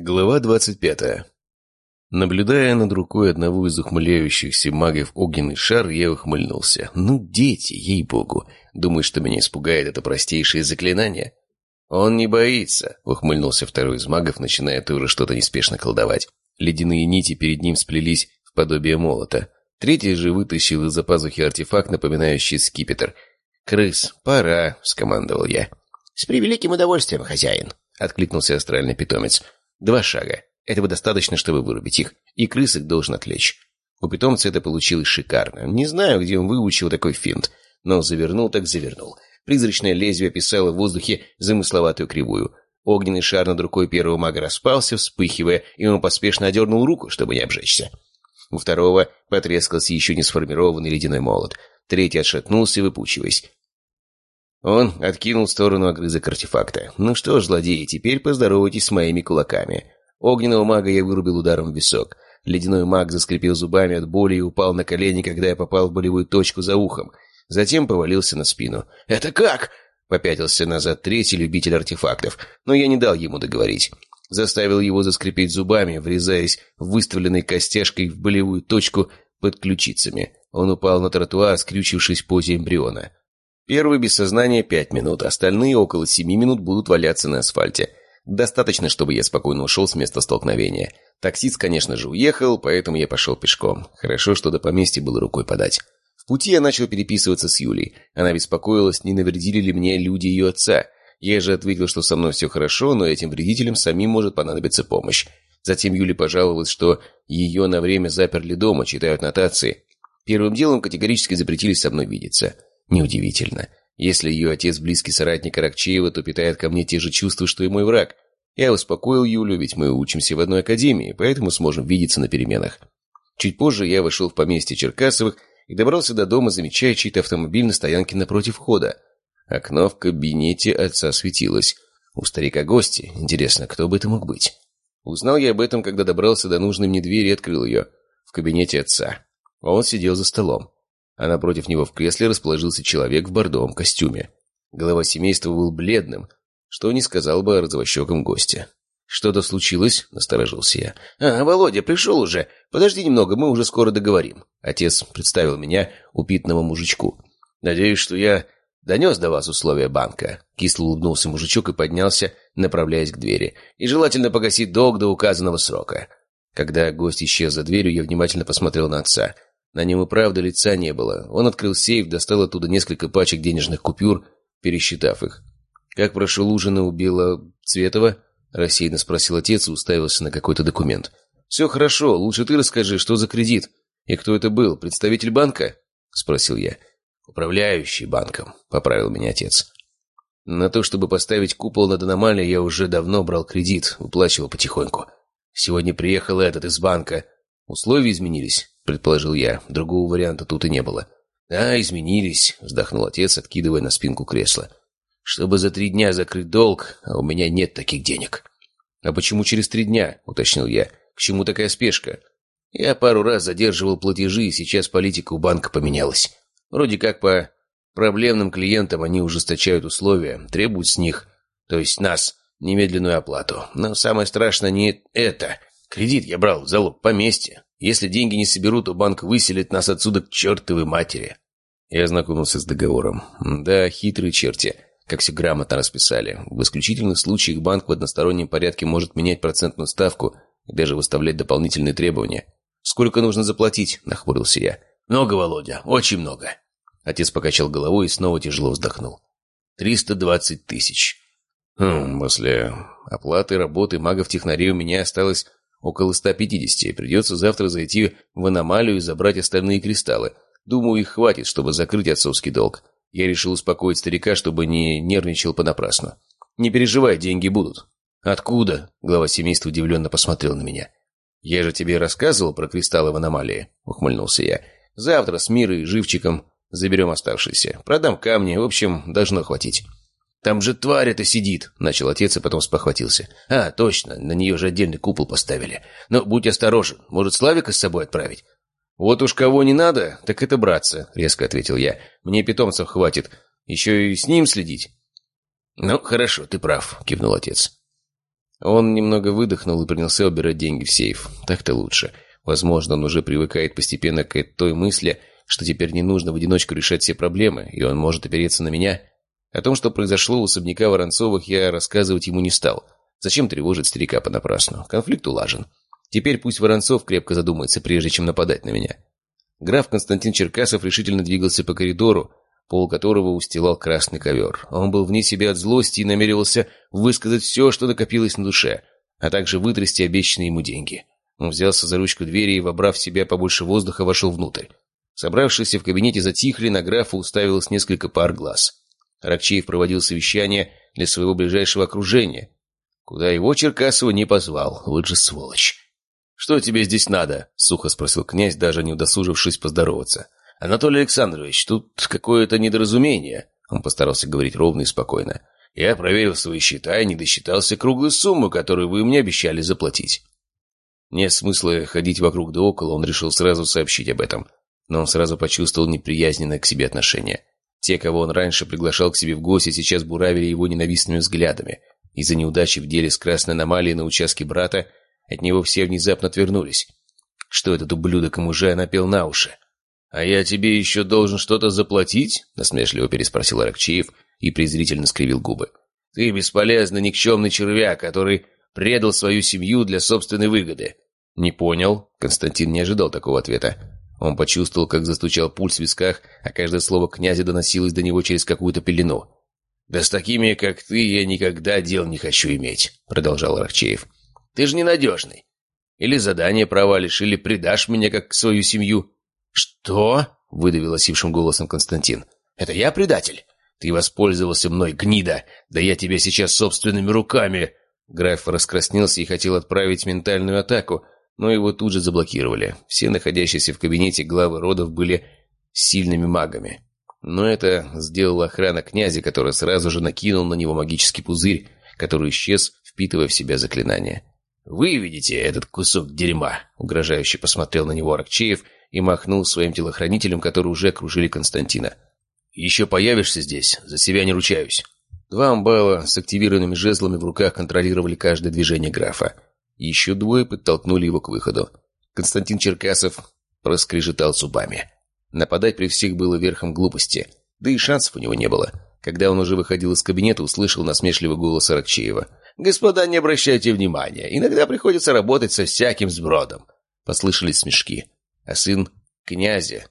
Глава двадцать пятая. Наблюдая над рукой одного из ухмыляющихся магов огненный шар, я ухмыльнулся. «Ну, дети, ей-богу! Думаешь, что меня испугает это простейшее заклинание?» «Он не боится», — ухмыльнулся второй из магов, начиная тоже что-то неспешно колдовать. Ледяные нити перед ним сплелись в подобие молота. Третий же вытащил из-за пазухи артефакт, напоминающий скипетр. «Крыс, пора», — скомандовал я. «С превеликим удовольствием, хозяин», — откликнулся астральный питомец. Два шага. Этого достаточно, чтобы вырубить их, и крысок должен отвлечь. У питомца это получилось шикарно. Не знаю, где он выучил такой финт, но завернул так завернул. Призрачное лезвие писало в воздухе замысловатую кривую. Огненный шар над рукой первого мага распался, вспыхивая, и он поспешно одернул руку, чтобы не обжечься. У второго потрескался еще не сформированный ледяной молот. Третий отшатнулся, выпучиваясь. Он откинул в сторону огрызок артефакта. «Ну что ж, злодеи, теперь поздоровайтесь с моими кулаками». Огненного мага я вырубил ударом в висок. Ледяной маг заскрипел зубами от боли и упал на колени, когда я попал в болевую точку за ухом. Затем повалился на спину. «Это как?» — попятился назад третий любитель артефактов, но я не дал ему договорить. Заставил его заскрипеть зубами, врезаясь выставленной костяшкой в болевую точку под ключицами. Он упал на тротуар, скрючившись в позе эмбриона. Первый без сознания пять минут, остальные около семи минут будут валяться на асфальте. Достаточно, чтобы я спокойно ушел с места столкновения. Таксист, конечно же, уехал, поэтому я пошел пешком. Хорошо, что до поместья было рукой подать. В пути я начал переписываться с Юлей. Она беспокоилась, не навредили ли мне люди ее отца. Я же ответил, что со мной все хорошо, но этим вредителям самим может понадобиться помощь. Затем Юля пожаловалась, что ее на время заперли дома, читают нотации. Первым делом категорически запретили со мной видеться. Неудивительно. Если ее отец близкий соратник Аракчеева, то питает ко мне те же чувства, что и мой враг. Я успокоил Юлю, ведь мы учимся в одной академии, поэтому сможем видеться на переменах. Чуть позже я вошел в поместье Черкасовых и добрался до дома, замечая чей-то автомобиль на стоянке напротив входа. Окно в кабинете отца светилось. У старика гости. Интересно, кто бы это мог быть? Узнал я об этом, когда добрался до нужной мне двери и открыл ее. В кабинете отца. Он сидел за столом а напротив него в кресле расположился человек в бордовом костюме. Голова семейства был бледным, что не сказал бы о розовощеком госте. «Что-то случилось?» — насторожился я. «А, Володя, пришел уже. Подожди немного, мы уже скоро договорим». Отец представил меня упитанному мужичку. «Надеюсь, что я донес до вас условия банка». Кисло улыбнулся мужичок и поднялся, направляясь к двери. «И желательно погасить долг до указанного срока». Когда гость исчез за дверью, я внимательно посмотрел на отца — на нем и правда лица не было. Он открыл сейф, достал оттуда несколько пачек денежных купюр, пересчитав их. «Как прошел ужин у Белоцветова?» — рассеянно спросил отец и уставился на какой-то документ. «Все хорошо. Лучше ты расскажи, что за кредит? И кто это был? Представитель банка?» — спросил я. «Управляющий банком», — поправил меня отец. На то, чтобы поставить купол над аномалией, я уже давно брал кредит, выплачивал потихоньку. Сегодня приехал этот из банка. Условия изменились предположил я. Другого варианта тут и не было. «Да, изменились», — вздохнул отец, откидывая на спинку кресла. «Чтобы за три дня закрыть долг, а у меня нет таких денег». «А почему через три дня?» — уточнил я. «К чему такая спешка?» «Я пару раз задерживал платежи, и сейчас политика у банка поменялась. Вроде как по проблемным клиентам они ужесточают условия, требуют с них, то есть нас, немедленную оплату. Но самое страшное не это. Кредит я брал в залог поместья. Если деньги не соберут, то банк выселит нас отсюда к чертовой матери. Я ознакомился с договором. Да, хитрые черти, как все грамотно расписали. В исключительных случаях банк в одностороннем порядке может менять процентную ставку и даже выставлять дополнительные требования. «Сколько нужно заплатить?» – нахмурился я. «Много, Володя, очень много». Отец покачал головой и снова тяжело вздохнул. «Триста двадцать тысяч». Хм, после оплаты работы магов-технарей у меня осталось Около 150. Придется завтра зайти в аномалию и забрать остальные кристаллы. Думаю, их хватит, чтобы закрыть отцовский долг. Я решил успокоить старика, чтобы не нервничал понапрасну. «Не переживай, деньги будут». «Откуда?» — глава семейства удивленно посмотрел на меня. «Я же тебе рассказывал про кристаллы в аномалии», — ухмыльнулся я. «Завтра с Мирой и Живчиком заберем оставшиеся. Продам камни, в общем, должно хватить». «Там же тварь это сидит!» — начал отец и потом спохватился. «А, точно, на нее же отдельный купол поставили. Но будь осторожен, может, Славика с собой отправить?» «Вот уж кого не надо, так это братца», — резко ответил я. «Мне питомцев хватит. Еще и с ним следить». «Ну, хорошо, ты прав», — кивнул отец. Он немного выдохнул и принялся убирать деньги в сейф. Так-то лучше. Возможно, он уже привыкает постепенно к той мысли, что теперь не нужно в одиночку решать все проблемы, и он может опереться на меня. О том, что произошло у особняка Воронцовых, я рассказывать ему не стал. Зачем тревожить старика понапрасну? Конфликт улажен. Теперь пусть Воронцов крепко задумается, прежде чем нападать на меня. Граф Константин Черкасов решительно двигался по коридору, пол которого устилал красный ковер. Он был вне себя от злости и намеревался высказать все, что накопилось на душе, а также вытрясти обещанные ему деньги. Он взялся за ручку двери и, вобрав в себя побольше воздуха, вошел внутрь. Собравшиеся в кабинете затихли, на графа уставилось несколько пар глаз. Рокчеев проводил совещание для своего ближайшего окружения, куда его Черкасова не позвал. Вот же сволочь. «Что тебе здесь надо?» — сухо спросил князь, даже не удосужившись поздороваться. «Анатолий Александрович, тут какое-то недоразумение». Он постарался говорить ровно и спокойно. «Я проверил свои счета и не досчитался круглую сумму, которую вы мне обещали заплатить». Нет смысла ходить вокруг да около, он решил сразу сообщить об этом. Но он сразу почувствовал неприязненное к себе отношение. Те, кого он раньше приглашал к себе в гости, сейчас буравили его ненавистными взглядами. Из-за неудачи в деле с красной аномалией на участке брата от него все внезапно отвернулись. Что этот ублюдок ему же напел на уши? «А я тебе еще должен что-то заплатить?» — насмешливо переспросил Аракчеев и презрительно скривил губы. «Ты бесполезный никчемный червяк, который предал свою семью для собственной выгоды». «Не понял?» — Константин не ожидал такого ответа. Он почувствовал, как застучал пульс в висках, а каждое слово князя доносилось до него через какую-то пелену. «Да с такими, как ты, я никогда дел не хочу иметь», — продолжал Аракчеев. Ты же ненадежный. Или задание провалишь, или предашь меня, как свою семью». «Что?» — выдавил осипшим голосом Константин. «Это я предатель? Ты воспользовался мной, гнида! Да я тебя сейчас собственными руками...» Граф раскраснелся и хотел отправить ментальную атаку, но его тут же заблокировали. Все находящиеся в кабинете главы родов были сильными магами. Но это сделала охрана князя, который сразу же накинул на него магический пузырь, который исчез, впитывая в себя заклинание. «Вы видите этот кусок дерьма?» — угрожающе посмотрел на него Аракчеев и махнул своим телохранителям, которые уже окружили Константина. «Еще появишься здесь, за себя не ручаюсь». Два амбала с активированными жезлами в руках контролировали каждое движение графа. Еще двое подтолкнули его к выходу. Константин Черкасов проскрежетал зубами. Нападать при всех было верхом глупости, да и шансов у него не было. Когда он уже выходил из кабинета, услышал насмешливый голос Аракчеева. «Господа, не обращайте внимания. Иногда приходится работать со всяким сбродом». Послышались смешки. А сын князя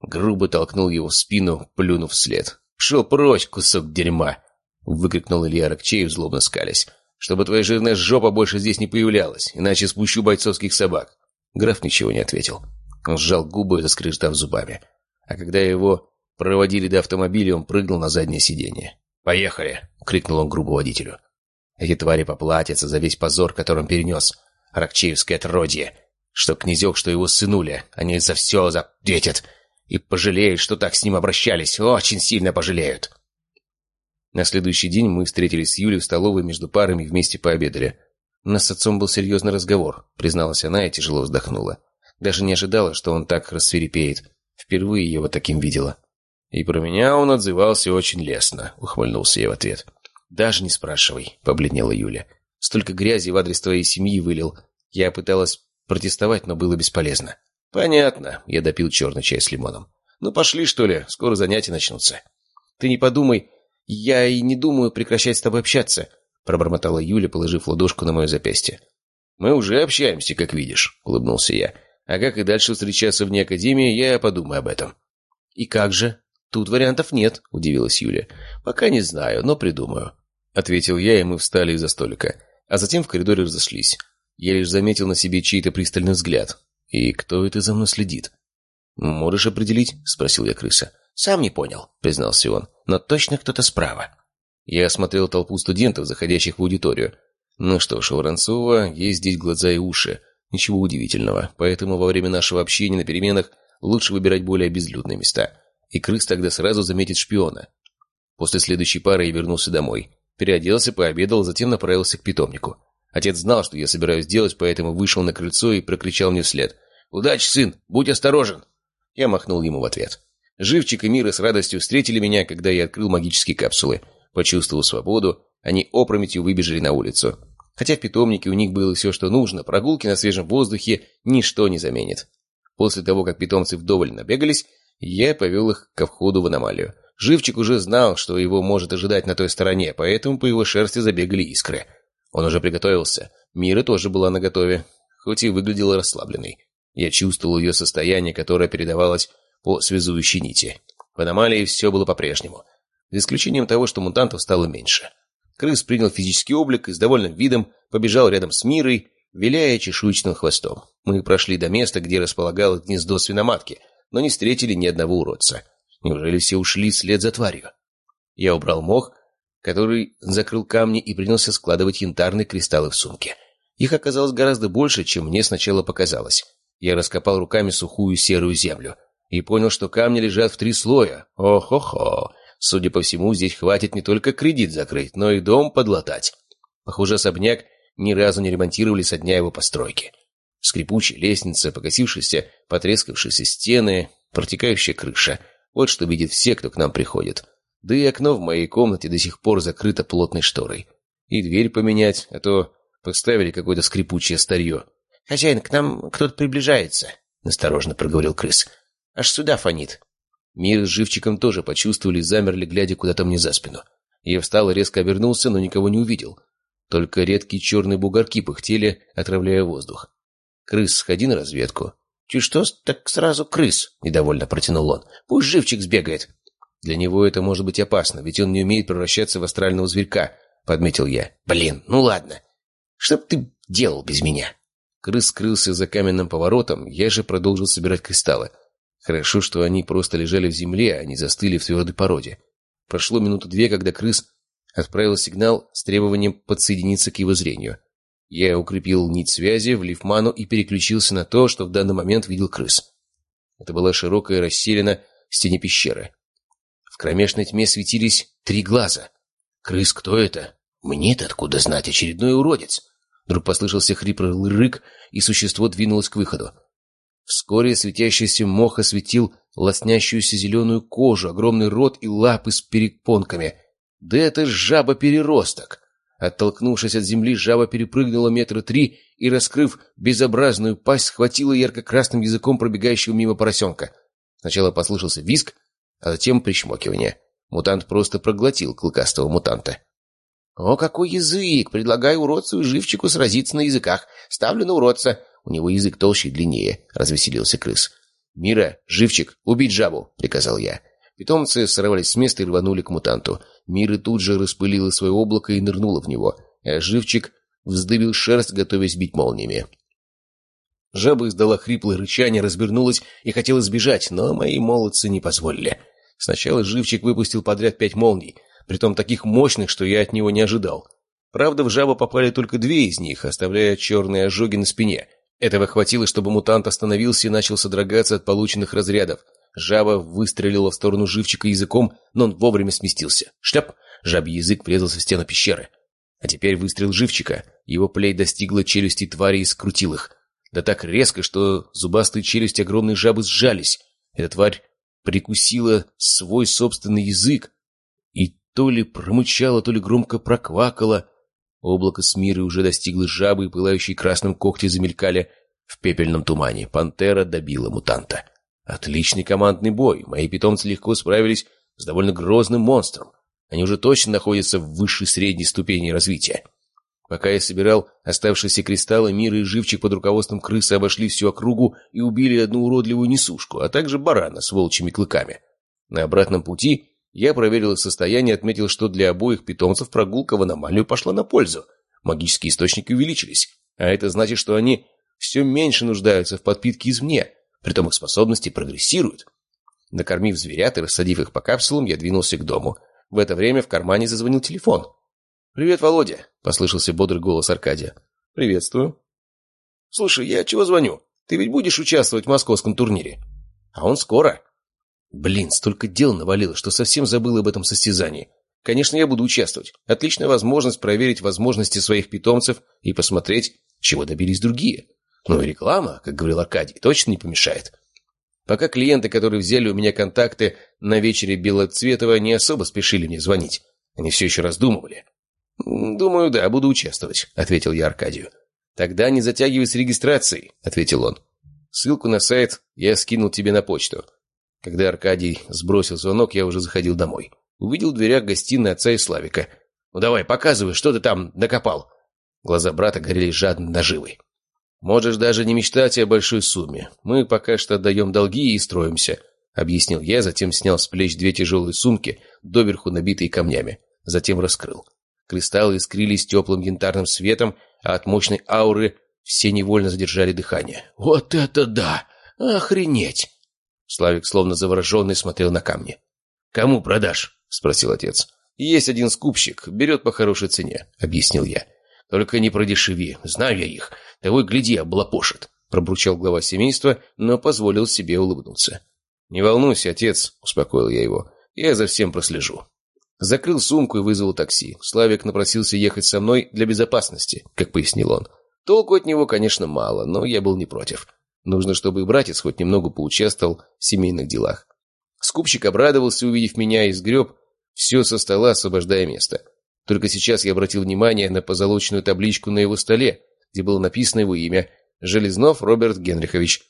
грубо толкнул его в спину, плюнув вслед. «Шел прочь, кусок дерьма!» — выкрикнул Илья Рокчеев, злобно скалясь. «Чтобы твоя жирная жопа больше здесь не появлялась, иначе спущу бойцовских собак». Граф ничего не ответил. Он сжал губы, заскрежетав зубами. А когда его проводили до автомобиля, он прыгнул на заднее сиденье. «Поехали!» — крикнул он грубо водителю. Эти твари поплатятся за весь позор, который он перенес. Рокчеевское отродье. Что князек, что его сынуля. Они за все ответят. И пожалеют, что так с ним обращались. Очень сильно пожалеют. На следующий день мы встретились с Юлей в столовой между парами и вместе пообедали. У нас с отцом был серьезный разговор, призналась она и тяжело вздохнула. Даже не ожидала, что он так рассверепеет. Впервые его таким видела. И про меня он отзывался очень лестно, ухмыльнулся я в ответ. «Даже не спрашивай», — побледнела Юля. «Столько грязи в адрес твоей семьи вылил. Я пыталась протестовать, но было бесполезно». «Понятно», — я допил черный чай с лимоном. «Ну пошли, что ли, скоро занятия начнутся». «Ты не подумай, я и не думаю прекращать с тобой общаться», — пробормотала Юля, положив ладошку на мое запястье. «Мы уже общаемся, как видишь», — улыбнулся я. «А как и дальше встречаться вне Академии, я подумаю об этом». «И как же?» «Тут вариантов нет», — удивилась Юля. «Пока не знаю, но придумаю». — ответил я, и мы встали из-за столика. А затем в коридоре разошлись. Я лишь заметил на себе чей-то пристальный взгляд. «И кто это за мной следит?» «Можешь определить?» — спросил я крыса. «Сам не понял», — признался он. «Но точно кто-то справа». Я осмотрел толпу студентов, заходящих в аудиторию. Ну что ж, у Воронцова есть здесь глаза и уши. Ничего удивительного. Поэтому во время нашего общения на переменах лучше выбирать более безлюдные места. И крыс тогда сразу заметит шпиона. После следующей пары я вернулся домой. Переоделся, пообедал, затем направился к питомнику. Отец знал, что я собираюсь делать, поэтому вышел на крыльцо и прокричал мне вслед. «Удачи, сын! Будь осторожен!» Я махнул ему в ответ. Живчик и Мира с радостью встретили меня, когда я открыл магические капсулы. Почувствовав свободу, они опрометью выбежали на улицу. Хотя в питомнике у них было все, что нужно, прогулки на свежем воздухе ничто не заменит. После того, как питомцы вдоволь набегались, я повел их ко входу в аномалию. Живчик уже знал, что его может ожидать на той стороне, поэтому по его шерсти забегали искры. Он уже приготовился. Мира тоже была наготове, хоть и выглядела расслабленной. Я чувствовал ее состояние, которое передавалось по связующей нити. В аномалии все было по-прежнему, за исключением того, что мутантов стало меньше. Крыс принял физический облик и с довольным видом побежал рядом с Мирой, виляя чешуйчатым хвостом. Мы прошли до места, где располагалось гнездо свиноматки, но не встретили ни одного уродца. Неужели все ушли вслед за тварью? Я убрал мох, который закрыл камни и принялся складывать янтарные кристаллы в сумке. Их оказалось гораздо больше, чем мне сначала показалось. Я раскопал руками сухую серую землю и понял, что камни лежат в три слоя. О-хо-хо! Судя по всему, здесь хватит не только кредит закрыть, но и дом подлатать. Похоже, особняк ни разу не ремонтировали со дня его постройки. Скрипучая лестница, покосившиеся, потрескавшиеся стены, протекающая крыша — вот что видят все, кто к нам приходит. Да и окно в моей комнате до сих пор закрыто плотной шторой. И дверь поменять, а то поставили какое-то скрипучее старье. «Хозяин, к нам кто-то приближается», — осторожно проговорил крыс. «Аж сюда фонит». Мир с живчиком тоже почувствовали и замерли, глядя куда-то мне за спину. Я встал и резко обернулся, но никого не увидел. Только редкие черные бугорки пыхтели, отравляя воздух. «Крыс, сходи на разведку. «Чуть что, так сразу крыс», — недовольно протянул он. «Пусть живчик сбегает». «Для него это может быть опасно, ведь он не умеет превращаться в астрального зверька», — подметил я. «Блин, ну ладно. Что б ты делал без меня?» Крыс скрылся за каменным поворотом, я же продолжил собирать кристаллы. Хорошо, что они просто лежали в земле, а не застыли в твердой породе. Прошло минуты две, когда крыс отправил сигнал с требованием подсоединиться к его зрению. Я укрепил нить связи, влив ману и переключился на то, что в данный момент видел крыс. Это была широкая расселена в стене пещеры. В кромешной тьме светились три глаза. «Крыс, кто это?» «Мне-то откуда знать, очередной уродец!» Вдруг послышался хриплый рык, и существо двинулось к выходу. Вскоре светящийся мох осветил лоснящуюся зеленую кожу, огромный рот и лапы с перепонками. Да это жаба-переросток! Оттолкнувшись от земли, жаба перепрыгнула метра три и, раскрыв безобразную пасть, схватила ярко-красным языком пробегающего мимо поросенка. Сначала послышался визг, а затем причмокивание. Мутант просто проглотил клыкастого мутанта. «О, какой язык! Предлагаю уродцу и живчику сразиться на языках. Ставлю на уродца. У него язык толще и длиннее», — развеселился крыс. «Мира, живчик, убить жабу!» — приказал я. Питомцы сорвались с места и рванули к мутанту. Мира тут же распылила свое облако и нырнула в него, а живчик вздыбил шерсть, готовясь бить молниями. Жаба издала хриплое рычание, развернулась и хотела сбежать, но мои молодцы не позволили. Сначала живчик выпустил подряд пять молний, притом таких мощных, что я от него не ожидал. Правда, в жабу попали только две из них, оставляя черные ожоги на спине. Этого хватило, чтобы мутант остановился и начал содрогаться от полученных разрядов. Жаба выстрелила в сторону живчика языком, но он вовремя сместился. Шляп! Жабий язык врезался в стену пещеры. А теперь выстрел живчика. Его плей достигла челюсти твари и скрутил их. Да так резко, что зубастые челюсти огромной жабы сжались. Эта тварь прикусила свой собственный язык и то ли промычала, то ли громко проквакала. Облако с мирой уже достигло жабы, и пылающие красным когти замелькали в пепельном тумане. Пантера добила мутанта. Отличный командный бой. Мои питомцы легко справились с довольно грозным монстром. Они уже точно находятся в высшей средней ступени развития. Пока я собирал оставшиеся кристаллы, Мир и Живчик под руководством крысы обошли всю округу и убили одну уродливую несушку, а также барана с волчьими клыками. На обратном пути я проверил их состояние и отметил, что для обоих питомцев прогулка в аномалию пошла на пользу. Магические источники увеличились, а это значит, что они все меньше нуждаются в подпитке извне, Притом их способности прогрессируют. Накормив зверят и рассадив их по капсулам, я двинулся к дому. В это время в кармане зазвонил телефон. «Привет, Володя!» — послышался бодрый голос Аркадия. «Приветствую». «Слушай, я чего звоню? Ты ведь будешь участвовать в московском турнире?» «А он скоро». Блин, столько дел навалило, что совсем забыл об этом состязании. Конечно, я буду участвовать. Отличная возможность проверить возможности своих питомцев и посмотреть, чего добились другие. Ну и реклама, как говорил Аркадий, точно не помешает. Пока клиенты, которые взяли у меня контакты на вечере Белоцветова, не особо спешили мне звонить. Они все еще раздумывали. «Думаю, да, буду участвовать», — ответил я Аркадию. «Тогда не затягивай с регистрацией», — ответил он. «Ссылку на сайт я скинул тебе на почту». Когда Аркадий сбросил звонок, я уже заходил домой. Увидел в дверях гостиной отца и Славика. «Ну давай, показывай, что ты там накопал?» Глаза брата горели жадно наживой. «Можешь даже не мечтать о большой сумме. Мы пока что отдаем долги и строимся», — объяснил я, затем снял с плеч две тяжелые сумки, доверху набитые камнями. Затем раскрыл. Кристаллы искрились теплым янтарным светом, а от мощной ауры все невольно задержали дыхание. «Вот это да! Охренеть!» Славик, словно завороженный, смотрел на камни. «Кому продашь?» — спросил отец. «Есть один скупщик, берет по хорошей цене», — объяснил я. «Только не продешеви, знаю я их. Того и гляди, облапошит», — пробручал глава семейства, но позволил себе улыбнуться. «Не волнуйся, отец», — успокоил я его. «Я за всем прослежу». Закрыл сумку и вызвал такси. Славик напросился ехать со мной для безопасности, как пояснил он. Толку от него, конечно, мало, но я был не против. Нужно, чтобы и братец хоть немного поучаствовал в семейных делах. Скупщик обрадовался, увидев меня, и сгреб все со стола, освобождая место. Только сейчас я обратил внимание на позолоченную табличку на его столе, где было написано его имя – Железнов Роберт Генрихович.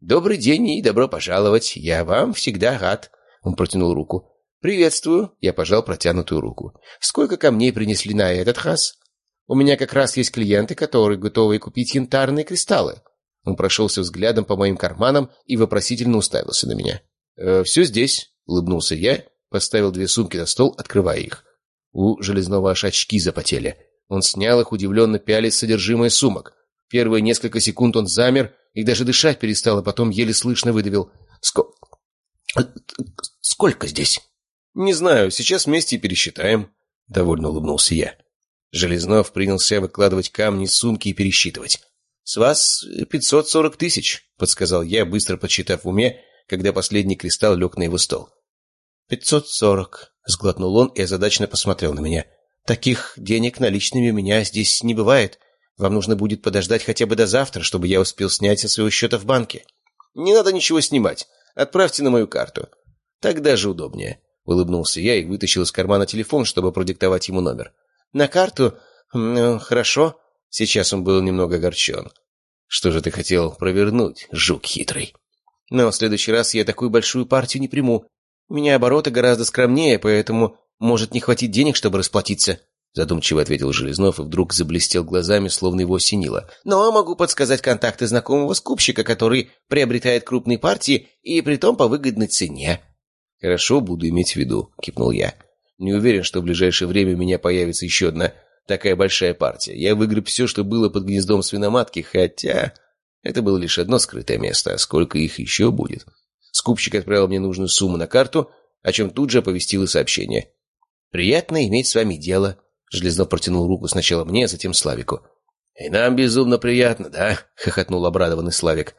«Добрый день и добро пожаловать. Я вам всегда рад». Он протянул руку. «Приветствую». Я пожал протянутую руку. «Сколько камней принесли на этот раз?» «У меня как раз есть клиенты, которые готовы купить янтарные кристаллы». Он прошелся взглядом по моим карманам и вопросительно уставился на меня. «Э, «Все здесь», — улыбнулся я, поставил две сумки на стол, открывая их. У Железного аж очки запотели. Он снял их, удивленно пялись содержимое сумок. Первые несколько секунд он замер и даже дышать перестал, а потом еле слышно выдавил. «Сколько... сколько здесь?» «Не знаю, сейчас вместе пересчитаем», — довольно улыбнулся я. Железнов принялся выкладывать камни из сумки и пересчитывать. «С вас пятьсот сорок тысяч», — подсказал я, быстро подсчитав в уме, когда последний кристалл лег на его стол. «Пятьсот сорок», — сглотнул он и озадаченно посмотрел на меня. «Таких денег наличными у меня здесь не бывает. Вам нужно будет подождать хотя бы до завтра, чтобы я успел снять со своего счета в банке». «Не надо ничего снимать. Отправьте на мою карту. Так даже удобнее», — улыбнулся я и вытащил из кармана телефон, чтобы продиктовать ему номер. «На карту? Ну, хорошо». Сейчас он был немного огорчен. «Что же ты хотел провернуть, жук хитрый?» «Но в следующий раз я такую большую партию не приму. У меня обороты гораздо скромнее, поэтому может не хватить денег, чтобы расплатиться», задумчиво ответил Железнов и вдруг заблестел глазами, словно его осенило. «Но могу подсказать контакты знакомого скупщика, который приобретает крупные партии и притом по выгодной цене». «Хорошо, буду иметь в виду», — кипнул я. «Не уверен, что в ближайшее время у меня появится еще одна такая большая партия. Я выгреб все, что было под гнездом свиноматки, хотя...» Это было лишь одно скрытое место, а сколько их еще будет. Скупщик отправил мне нужную сумму на карту, о чем тут же оповестил и сообщение. «Приятно иметь с вами дело», — Железнов протянул руку сначала мне, а затем Славику. «И нам безумно приятно, да?» — хохотнул обрадованный Славик.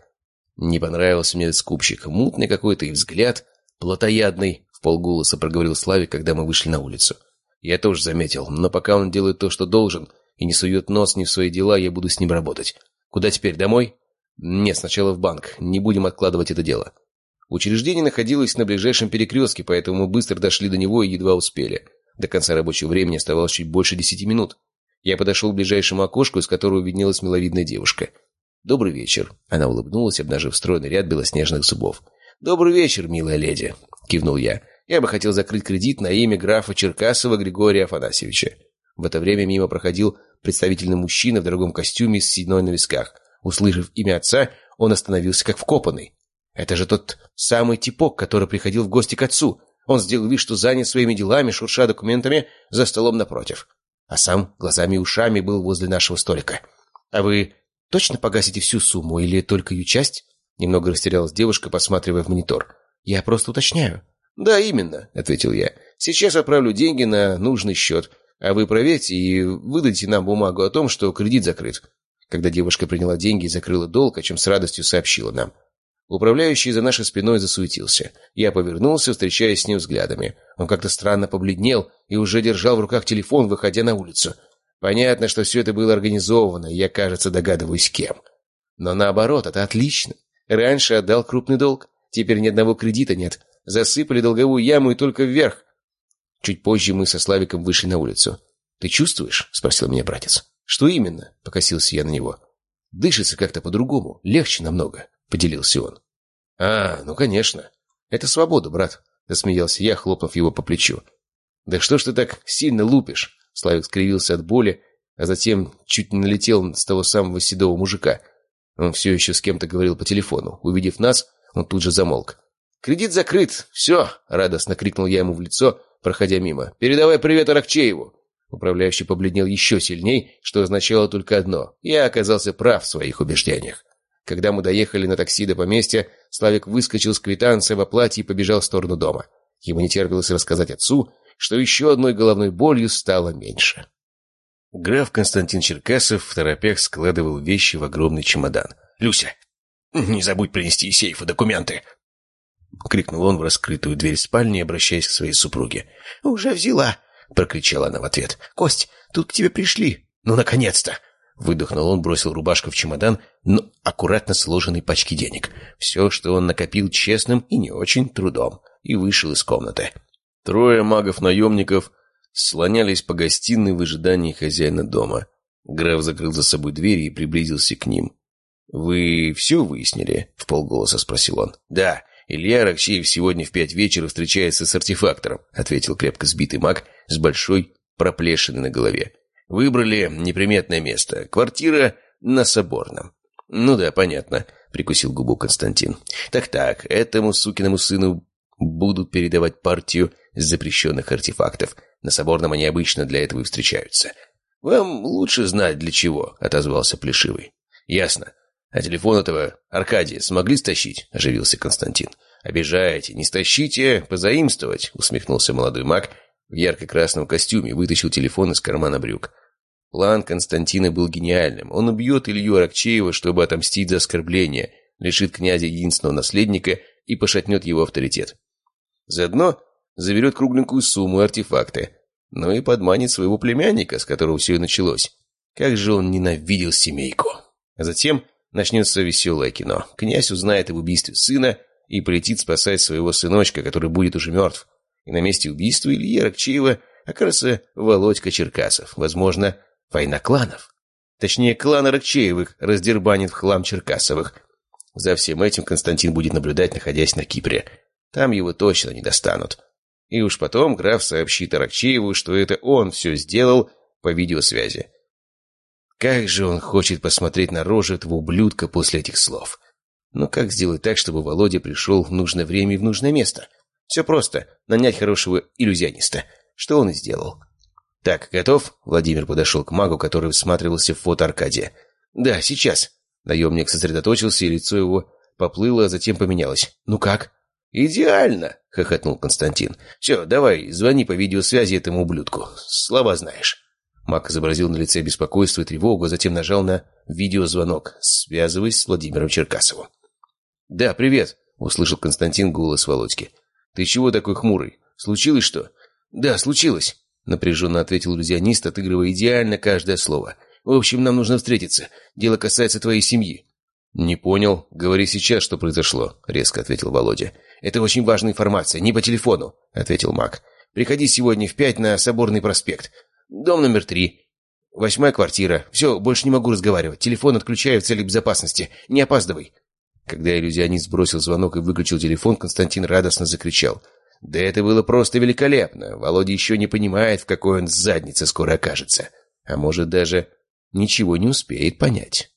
Не понравился мне этот скупщик. Мутный какой-то и взгляд, плотоядный, — в полголоса проговорил Славик, когда мы вышли на улицу. Я тоже заметил, но пока он делает то, что должен, и не сует нос не в свои дела, я буду с ним работать. Куда теперь, домой? Нет, сначала в банк. Не будем откладывать это дело. Учреждение находилось на ближайшем перекрестке, поэтому мы быстро дошли до него и едва успели. До конца рабочего времени оставалось чуть больше десяти минут. Я подошел к ближайшему окошку, из которого виднелась миловидная девушка. «Добрый вечер». Она улыбнулась, обнажив стройный ряд белоснежных зубов. «Добрый вечер, милая леди», — кивнул я. «Я бы хотел закрыть кредит на имя графа Черкасова Григория Афанасьевича». В это время мимо проходил представительный мужчина в дорогом костюме с сединой на висках. Услышав имя отца, он остановился как вкопанный. Это же тот самый типок, который приходил в гости к отцу. Он сделал вид, что занят своими делами, шурша документами за столом напротив. А сам глазами и ушами был возле нашего столика. «А вы точно погасите всю сумму или только ее часть?» Немного растерялась девушка, посматривая в монитор. «Я просто уточняю». «Да, именно», — ответил я. «Сейчас отправлю деньги на нужный счет, а вы проверьте и выдайте нам бумагу о том, что кредит закрыт». Когда девушка приняла деньги и закрыла долг, о чем с радостью сообщила нам. Управляющий за нашей спиной засуетился. Я повернулся, встречаясь с ним взглядами. Он как-то странно побледнел и уже держал в руках телефон, выходя на улицу. Понятно, что все это было организовано, я, кажется, догадываюсь, кем. Но наоборот, это отлично. Раньше отдал крупный долг, теперь ни одного кредита нет. Засыпали долговую яму и только вверх. Чуть позже мы со Славиком вышли на улицу. «Ты чувствуешь?» — спросил меня братец. «Что именно?» — покосился я на него. «Дышится как-то по-другому, легче намного», — поделился он. «А, ну, конечно. Это свобода, брат», — засмеялся я, хлопнув его по плечу. «Да что ж ты так сильно лупишь?» Славик скривился от боли, а затем чуть не налетел с того самого седого мужика. Он все еще с кем-то говорил по телефону. Увидев нас, он тут же замолк. «Кредит закрыт! Все!» — радостно крикнул я ему в лицо, проходя мимо. «Передавай привет Аракчееву!» Управляющий побледнел еще сильней, что означало только одно. Я оказался прав в своих убеждениях. Когда мы доехали на такси до поместья, Славик выскочил с квитанции в оплате и побежал в сторону дома. Ему не терпелось рассказать отцу, что еще одной головной болью стало меньше. Граф Константин Черкасов в торопях складывал вещи в огромный чемодан. «Люся, не забудь принести из сейфа документы!» — крикнул он в раскрытую дверь спальни, обращаясь к своей супруге. «Уже взяла!» — прокричала она в ответ. «Кость, тут к тебе пришли!» «Ну, наконец-то!» Выдохнул он, бросил рубашку в чемодан, но аккуратно сложенной пачки денег. Все, что он накопил честным и не очень трудом, и вышел из комнаты. Трое магов-наемников слонялись по гостиной в ожидании хозяина дома. Граф закрыл за собой дверь и приблизился к ним. «Вы все выяснили?» — в полголоса спросил он. «Да, Илья Рокчеев сегодня в пять вечера встречается с артефактором», — ответил крепко сбитый маг с большой проплешиной на голове. «Выбрали неприметное место. Квартира на Соборном». «Ну да, понятно», — прикусил губу Константин. «Так-так, этому сукиному сыну будут передавать партию запрещенных артефактов. На Соборном они обычно для этого и встречаются». «Вам лучше знать, для чего», — отозвался Плешивый. «Ясно. А телефон этого Аркадия смогли стащить?» — оживился Константин. «Обижаете. Не стащите, позаимствовать», — усмехнулся молодой маг в ярко-красном костюме, вытащил телефон из кармана брюк. План Константина был гениальным. Он убьет Илью Аракчеева, чтобы отомстить за оскорбление, лишит князя единственного наследника и пошатнет его авторитет. Заодно заберет кругленькую сумму артефакты, но и подманит своего племянника, с которого все и началось. Как же он ненавидел семейку. А затем начнется веселое кино. Князь узнает об убийстве сына и полетит спасать своего сыночка, который будет уже мертв. И на месте убийства Ильи Аракчеева окажется Володька Черкасов. Возможно, война кланов. Точнее, клан Аракчеевых раздербанит в хлам Черкасовых. За всем этим Константин будет наблюдать, находясь на Кипре. Там его точно не достанут. И уж потом граф сообщит Аракчееву, что это он все сделал по видеосвязи. Как же он хочет посмотреть на рожу этого ублюдка после этих слов. Но как сделать так, чтобы Володя пришел в нужное время и в нужное место? Все просто. Нанять хорошего иллюзиониста. Что он и сделал. «Так, готов?» Владимир подошел к магу, который всматривался в фото Аркадия. «Да, сейчас». Наемник сосредоточился, и лицо его поплыло, а затем поменялось. «Ну как?» «Идеально!» — хохотнул Константин. «Все, давай, звони по видеосвязи этому ублюдку. Слова знаешь». Мак изобразил на лице беспокойство и тревогу, а затем нажал на видеозвонок, связываясь с Владимиром Черкасовым. «Да, привет!» — услышал Константин голос Володьки. «Ты чего такой хмурый? Случилось что?» «Да, случилось!» — напряженно ответил иллюзионист, отыгрывая идеально каждое слово. «В общем, нам нужно встретиться. Дело касается твоей семьи». «Не понял. Говори сейчас, что произошло», — резко ответил Володя. «Это очень важная информация. Не по телефону», — ответил Мак. «Приходи сегодня в пять на Соборный проспект. Дом номер три. Восьмая квартира. Все, больше не могу разговаривать. Телефон отключаю в цели безопасности. Не опаздывай. Когда иллюзионист сбросил звонок и выключил телефон, Константин радостно закричал. Да это было просто великолепно. Володя еще не понимает, в какой он заднице скоро окажется. А может, даже ничего не успеет понять.